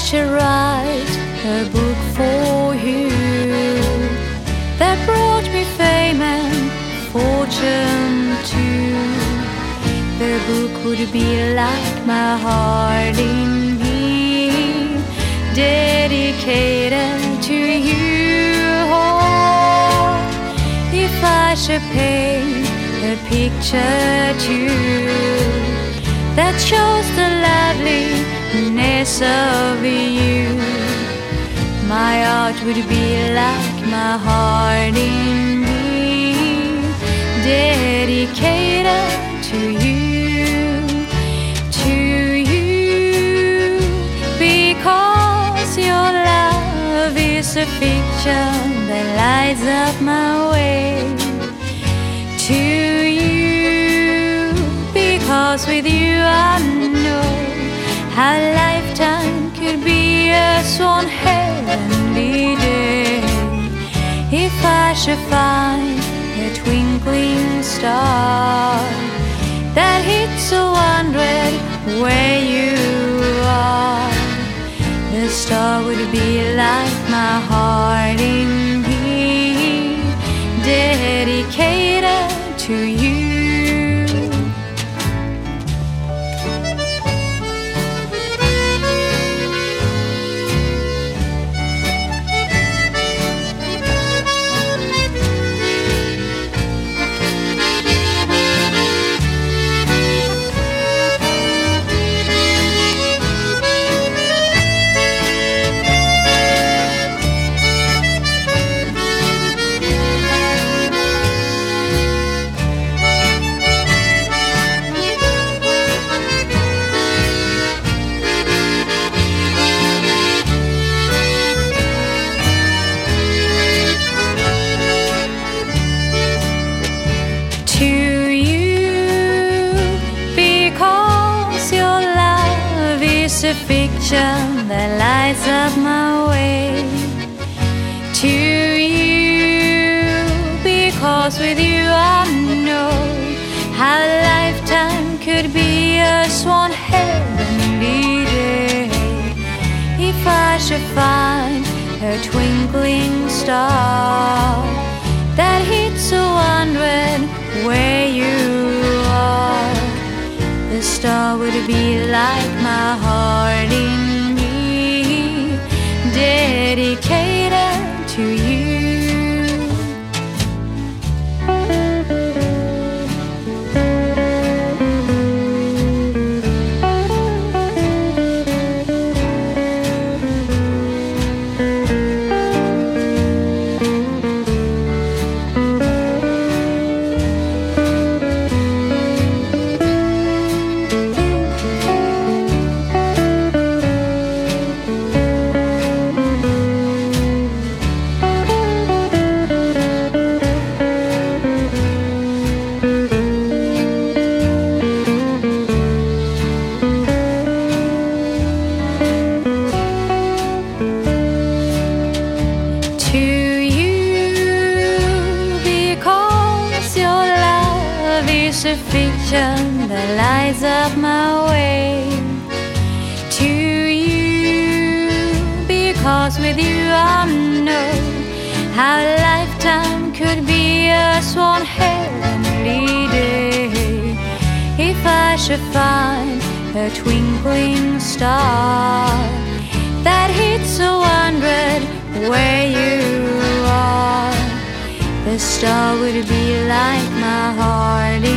should write a book for you that brought me fame and fortune too. The book would be like my heart in me, dedicated to you. Oh, if I should paint a picture too that shows the loveliness of you. My art would be like my heart in me, dedicated to you, to you, because your love is a fiction that lights up my way. To you, because with you I know how lifetime could be a one heavenly day. If I should find a twinkling star that hits a hundred where you are, the star would be like my heart in dedicated to you. Is fiction that lights up my way to you. Because with you I know how a lifetime could be a swan heavenly day. If I should find a twinkling star star would be like my heart in me, dedicated a fiction that lights up my way to you because with you I know how a lifetime could be a swan heavenly day if I should find a twinkling star that hits a hundred where you are. The star would be like my heart